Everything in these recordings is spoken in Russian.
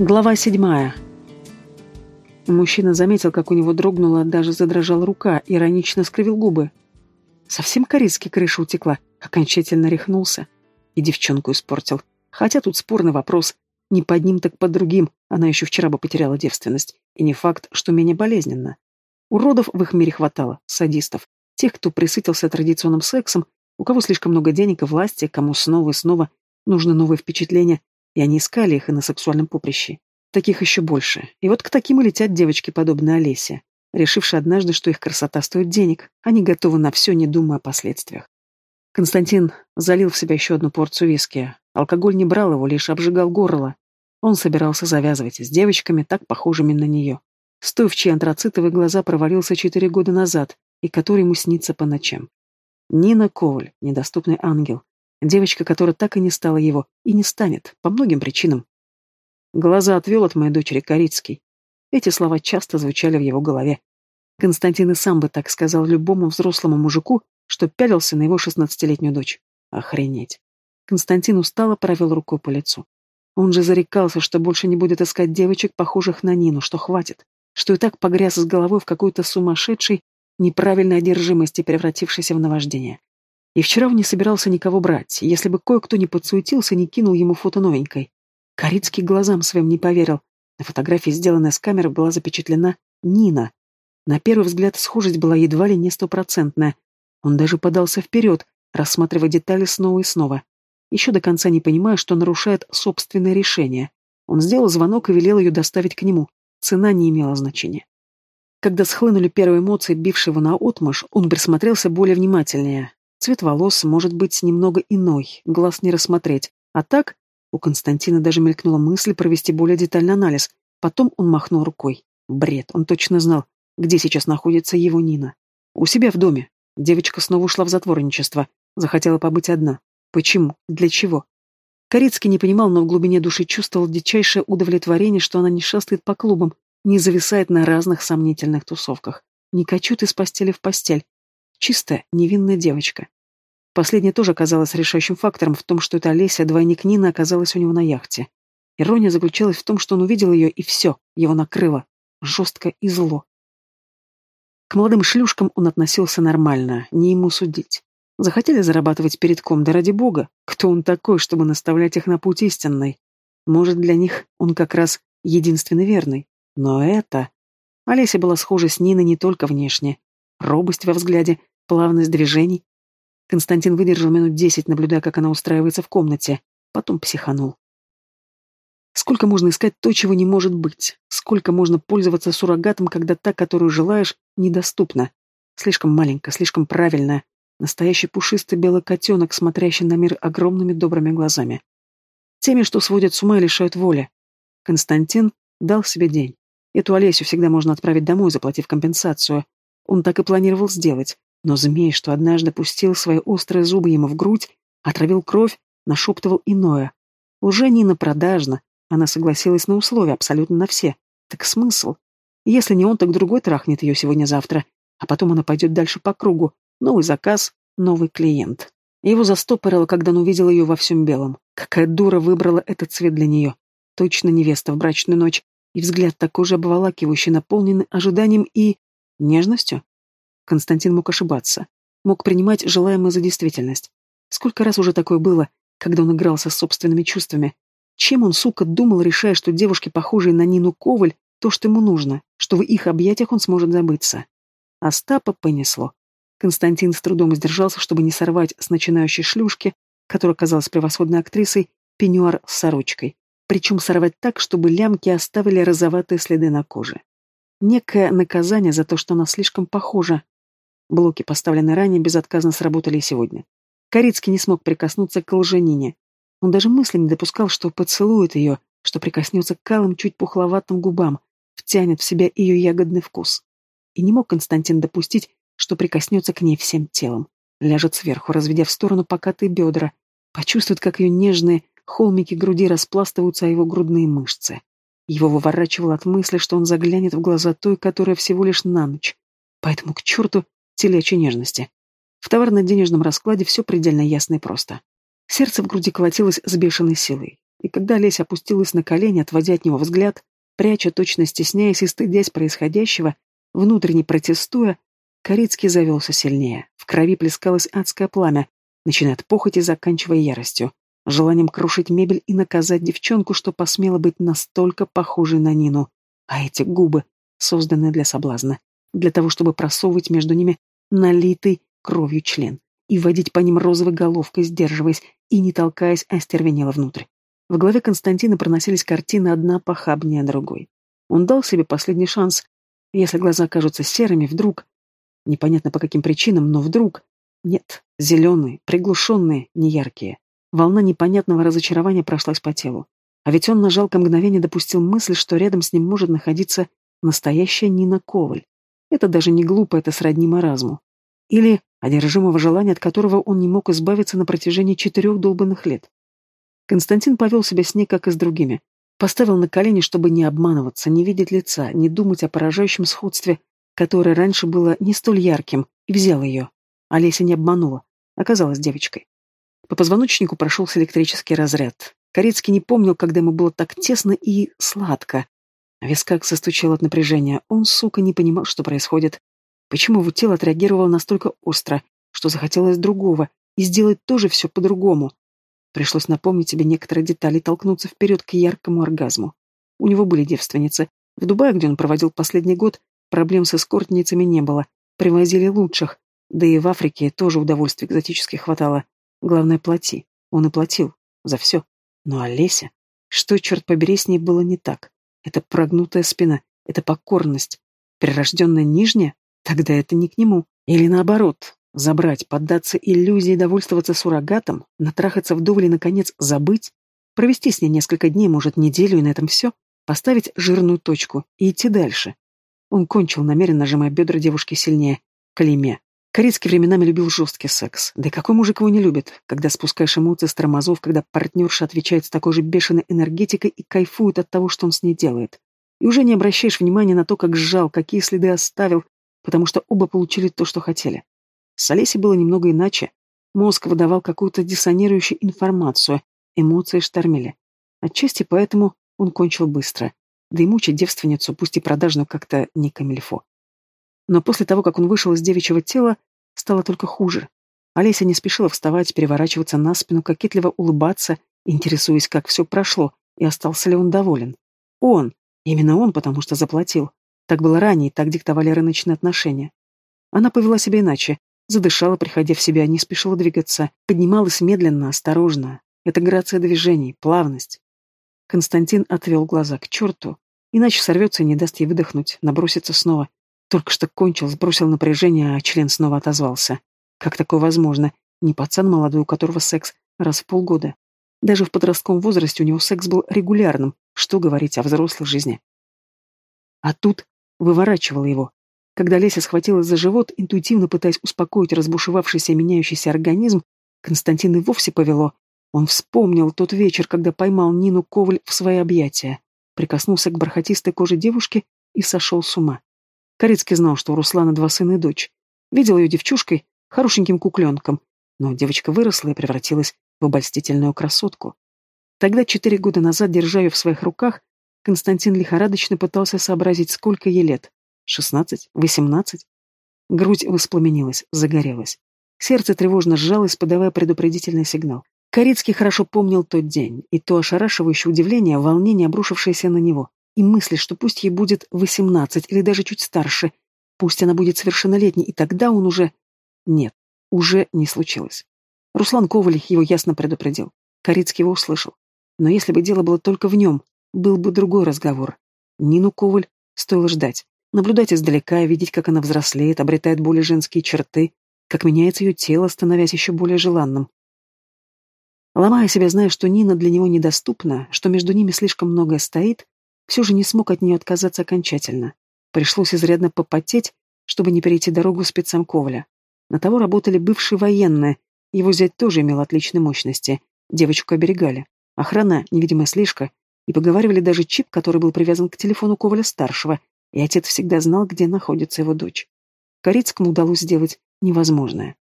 Глава седьмая. Мужчина заметил, как у него дрогнула, даже задрожала рука, иронично скривил губы. Совсем корейский крыша утекла, окончательно рехнулся. И девчонку испортил. Хотя тут спорный вопрос. Не под ним, так под другим. Она еще вчера бы потеряла девственность. И не факт, что менее болезненно. Уродов в их мире хватало, садистов. Тех, кто присытился традиционным сексом, у кого слишком много денег и власти, кому снова и снова нужны новые впечатления, и они искали их и на сексуальном поприще. Таких еще больше. И вот к таким и летят девочки, подобные Олесе, решившие однажды, что их красота стоит денег. Они готовы на все, не думая о последствиях. Константин залил в себя еще одну порцию виски. Алкоголь не брал его, лишь обжигал горло. Он собирался завязывать с девочками, так похожими на нее. С той, в чьи антрацитовые глаза провалился четыре года назад, и который ему снится по ночам. Нина Коваль, недоступный ангел, Девочка, которая так и не стала его, и не станет, по многим причинам. Глаза отвел от моей дочери Корицкий. Эти слова часто звучали в его голове. Константин и сам бы так сказал любому взрослому мужику, что пялился на его шестнадцатилетнюю дочь. Охренеть. Константин устало провел рукой по лицу. Он же зарекался, что больше не будет искать девочек, похожих на Нину, что хватит, что и так погряз с головой в какой-то сумасшедшей, неправильной одержимости, превратившейся в наваждение. И вчера он не собирался никого брать, если бы кое-кто не подсуетился, не кинул ему фото новенькой. Корицкий глазам своим не поверил. На фотографии, сделанной с камеры, была запечатлена Нина. На первый взгляд схожесть была едва ли не стопроцентная. Он даже подался вперед, рассматривая детали снова и снова. Еще до конца не понимая, что нарушает собственное решение. Он сделал звонок и велел ее доставить к нему. Цена не имела значения. Когда схлынули первые эмоции, бившего на отмашь, он присмотрелся более внимательнее. Цвет волос может быть немного иной, глаз не рассмотреть. А так, у Константина даже мелькнула мысль провести более детальный анализ. Потом он махнул рукой. Бред, он точно знал, где сейчас находится его Нина. У себя в доме. Девочка снова ушла в затворничество. Захотела побыть одна. Почему? Для чего? Корецкий не понимал, но в глубине души чувствовал дичайшее удовлетворение, что она не шастает по клубам, не зависает на разных сомнительных тусовках, не качут из постели в постель, Чистая, невинная девочка. Последнее тоже оказалось решающим фактором в том, что эта Олеся, двойник Нины, оказалась у него на яхте. Ирония заключалась в том, что он увидел ее, и все, его накрыло. Жестко и зло. К молодым шлюшкам он относился нормально, не ему судить. Захотели зарабатывать перед ком, да ради бога. Кто он такой, чтобы наставлять их на путь истинный? Может, для них он как раз единственный верный. Но это... Олеся была схожа с Ниной не только внешне. Робость во взгляде, плавность движений. Константин выдержал минут десять, наблюдая, как она устраивается в комнате. Потом психанул. Сколько можно искать то, чего не может быть? Сколько можно пользоваться суррогатом, когда та, которую желаешь, недоступна? Слишком маленькая, слишком правильная. Настоящий пушистый белый котенок, смотрящий на мир огромными добрыми глазами. Теми, что сводят с ума и лишают воли. Константин дал себе день. Эту Олесю всегда можно отправить домой, заплатив компенсацию. Он так и планировал сделать, но змей, что однажды пустил свои острые зубы ему в грудь, отравил кровь, нашептывал иное. Уже Нина продажна, она согласилась на условия, абсолютно на все. Так смысл? Если не он, так другой трахнет ее сегодня-завтра, а потом она пойдет дальше по кругу. Новый заказ, новый клиент. Его застопорило, когда он увидел ее во всем белом. Какая дура выбрала этот цвет для нее. Точно невеста в брачную ночь. И взгляд такой же обволакивающий, наполненный ожиданием и... нежностью. Константин мог ошибаться. Мог принимать желаемое за действительность. Сколько раз уже такое было, когда он игрался с собственными чувствами. Чем он, сука, думал, решая, что девушки, похожие на Нину Коваль, то, что ему нужно, что в их объятиях он сможет забыться. Остапа понесло. Константин с трудом сдержался, чтобы не сорвать с начинающей шлюшки, которая казалась превосходной актрисой, пеньюар с сорочкой. Причем сорвать так, чтобы лямки оставили розоватые следы на коже. Некое наказание за то, что она слишком похожа Блоки, поставленные ранее, безотказно сработали и сегодня. Корицкий не смог прикоснуться к лженине. Он даже мысли не допускал, что поцелует ее, что прикоснется к калым, чуть пухловатым губам, втянет в себя ее ягодный вкус. И не мог Константин допустить, что прикоснется к ней всем телом. Ляжет сверху, разведя в сторону покатые бедра, почувствует, как ее нежные холмики груди распластываются о его грудные мышцы. Его выворачивало от мысли, что он заглянет в глаза той, которая всего лишь на ночь. Поэтому к черту телячьей нежности. В товарно-денежном раскладе все предельно ясно и просто. Сердце в груди колотилось с бешеной силой. И когда Леся опустилась на колени, отводя от него взгляд, пряча, точно стесняясь и стыдясь происходящего, внутренне протестуя, Корицкий завелся сильнее. В крови плескалось адское пламя, начиная от похоти, заканчивая яростью, желанием крушить мебель и наказать девчонку, что посмела быть настолько похожей на Нину. А эти губы, созданные для соблазна, для того, чтобы просовывать между ними налитый кровью член и вводить по ним розовой головкой, сдерживаясь и не толкаясь, остервенело внутрь. В голове Константина проносились картины одна похабнее другой. Он дал себе последний шанс. Если глаза кажутся серыми, вдруг... Непонятно по каким причинам, но вдруг... Нет, зеленые, приглушенные, неяркие. Волна непонятного разочарования прошлась по телу. А ведь он на жалкое мгновение допустил мысль, что рядом с ним может находиться настоящая Нина Коваль. Это даже не глупо, это сродни маразму. Или одержимого желания, от которого он не мог избавиться на протяжении четырех долбанных лет. Константин повел себя с ней, как и с другими. Поставил на колени, чтобы не обманываться, не видеть лица, не думать о поражающем сходстве, которое раньше было не столь ярким, и взял ее. Олеся не обманула, оказалась девочкой. По позвоночнику прошелся электрический разряд. Корецкий не помнил, когда ему было так тесно и сладко. В висках застучал от напряжения. Он, сука, не понимал, что происходит. Почему его тело отреагировало настолько остро, что захотелось другого, и сделать тоже все по-другому? Пришлось напомнить себе некоторые детали и толкнуться вперед к яркому оргазму. У него были девственницы. В Дубае, где он проводил последний год, проблем с эскортницами не было. Привозили лучших. Да и в Африке тоже удовольствий экзотических хватало. Главное, плати. Он и платил. За все. Ну а Леся? Что, черт побери, с ней было не так? Это прогнутая спина, это покорность. Прирожденная нижняя? Тогда это не к нему. Или наоборот, забрать, поддаться иллюзии, довольствоваться суррогатом, натрахаться вдоволь и, наконец, забыть, провести с ней несколько дней, может, неделю, и на этом все, поставить жирную точку и идти дальше. Он кончил, намеренно нажимая бедра девушки сильнее. Калиме. Корецкий временами любил жесткий секс. Да и какой мужик его не любит, когда спускаешь эмоции с тормозов, когда партнерша отвечает с такой же бешеной энергетикой и кайфует от того, что он с ней делает. И уже не обращаешь внимания на то, как сжал, какие следы оставил, потому что оба получили то, что хотели. С Олесей было немного иначе. Мозг выдавал какую-то диссонирующую информацию, эмоции штормили. Отчасти поэтому он кончил быстро. Да и мучить девственницу, пусть и продажную, как-то не камильфо. Но после того, как он вышел из девичьего тела, стало только хуже. Олеся не спешила вставать, переворачиваться на спину, кокетливо улыбаться, интересуясь, как все прошло, и остался ли он доволен. Он! Именно он, потому что заплатил. Так было ранее, так диктовали рыночные отношения. Она повела себя иначе, задышала, приходя в себя, не спешила двигаться, поднималась медленно, осторожно. Это грация движений, плавность. Константин отвел глаза к черту, иначе сорвется и не даст ей выдохнуть, набросится снова. Только что кончил, сбросил напряжение, а член снова отозвался. Как такое возможно? Не пацан молодой, у которого секс раз в полгода. Даже в подростковом возрасте у него секс был регулярным, что говорить о взрослой жизни. А тут выворачивала его. Когда Леся схватилась за живот, интуитивно пытаясь успокоить разбушевавшийся меняющийся организм, Константин и вовсе повело. Он вспомнил тот вечер, когда поймал Нину Коваль в свои объятия, прикоснулся к бархатистой коже девушки и сошел с ума. Корецкий знал, что у Руслана два сына и дочь. Видел ее девчушкой, хорошеньким кукленком, но девочка выросла и превратилась в обольстительную красотку. Тогда, четыре года назад, держа ее в своих руках, Константин лихорадочно пытался сообразить, сколько ей лет. Шестнадцать? Восемнадцать? Грудь воспламенилась, загорелась. Сердце тревожно сжалось, подавая предупредительный сигнал. Корицкий хорошо помнил тот день, и то ошарашивающее удивление, волнение, обрушившееся на него, и мысли, что пусть ей будет восемнадцать или даже чуть старше, пусть она будет совершеннолетней, и тогда он уже... Нет, уже не случилось. Руслан Коваль его ясно предупредил. Корицкий его услышал. Но если бы дело было только в нем, был бы другой разговор. Нину Коваль стоило ждать. Наблюдать издалека, видеть, как она взрослеет, обретает более женские черты, как меняется ее тело, становясь еще более желанным. Ломая себя, зная, что Нина для него недоступна, что между ними слишком многое стоит, все же не смог от нее отказаться окончательно. Пришлось изрядно попотеть, чтобы не перейти дорогу спецам Коваля. На того работали бывшие военные, его зять тоже имел отличные мощности. Девочку оберегали. Охрана, невидимая слежка, и поговаривали даже чип, который был привязан к телефону Коваля-старшего, и отец всегда знал, где находится его дочь. Корицкому удалось сделать невозможное.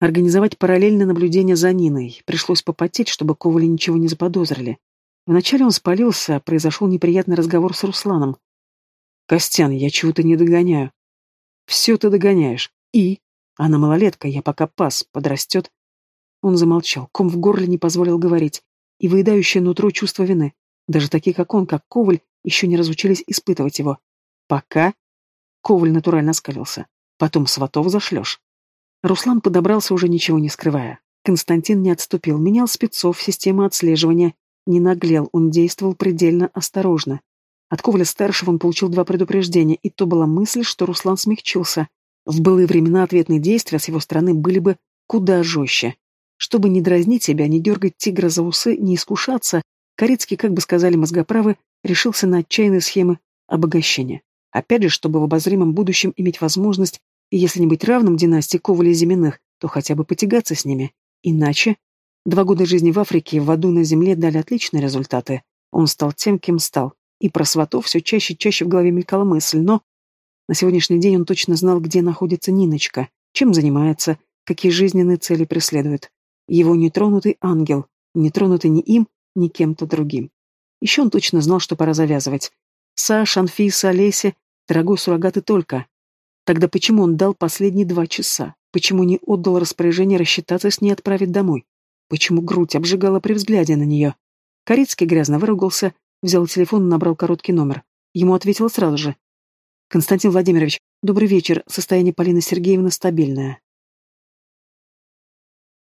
Организовать параллельное наблюдение за Ниной. Пришлось попотеть, чтобы Ковали ничего не заподозрили. Вначале он спалился, а произошел неприятный разговор с Русланом. «Костян, я чего-то не догоняю». «Все ты догоняешь. И? Она малолетка, я пока пас, подрастет». Он замолчал, ком в горле не позволил говорить, и выедающее нутро чувство вины. Даже такие, как он, как Коваль, еще не разучились испытывать его. Пока Коваль натурально скалился. Потом сватов зашлешь. Руслан подобрался, уже ничего не скрывая. Константин не отступил, менял спецов, систему отслеживания. Не наглел, он действовал предельно осторожно. От Коваля-старшего он получил два предупреждения, и то была мысль, что Руслан смягчился. В былые времена ответные действия с его стороны были бы куда жестче. Чтобы не дразнить себя, не дергать тигра за усы, не искушаться, Корецкий, как бы сказали мозгоправы, решился на отчаянные схемы обогащения. Опять же, чтобы в обозримом будущем иметь возможность если не быть равным династии Коваля и то хотя бы потягаться с ними. Иначе... Два года жизни в Африке в аду на земле дали отличные результаты. Он стал тем, кем стал. И про сватов все чаще и чаще в голове мелькала мысль, но... На сегодняшний день он точно знал, где находится Ниночка, чем занимается, какие жизненные цели преследует. Его нетронутый ангел, не тронутый ни им, ни кем-то другим. Еще он точно знал, что пора завязывать. Саш, Анфиса, Олеся, дорогой суррогат только. Тогда почему он дал последние два часа? Почему не отдал распоряжение рассчитаться с ней и отправить домой? Почему грудь обжигала при взгляде на нее? Корецкий грязно выругался, взял телефон и набрал короткий номер. Ему ответила сразу же. «Константин Владимирович, добрый вечер. Состояние Полины Сергеевны стабильное.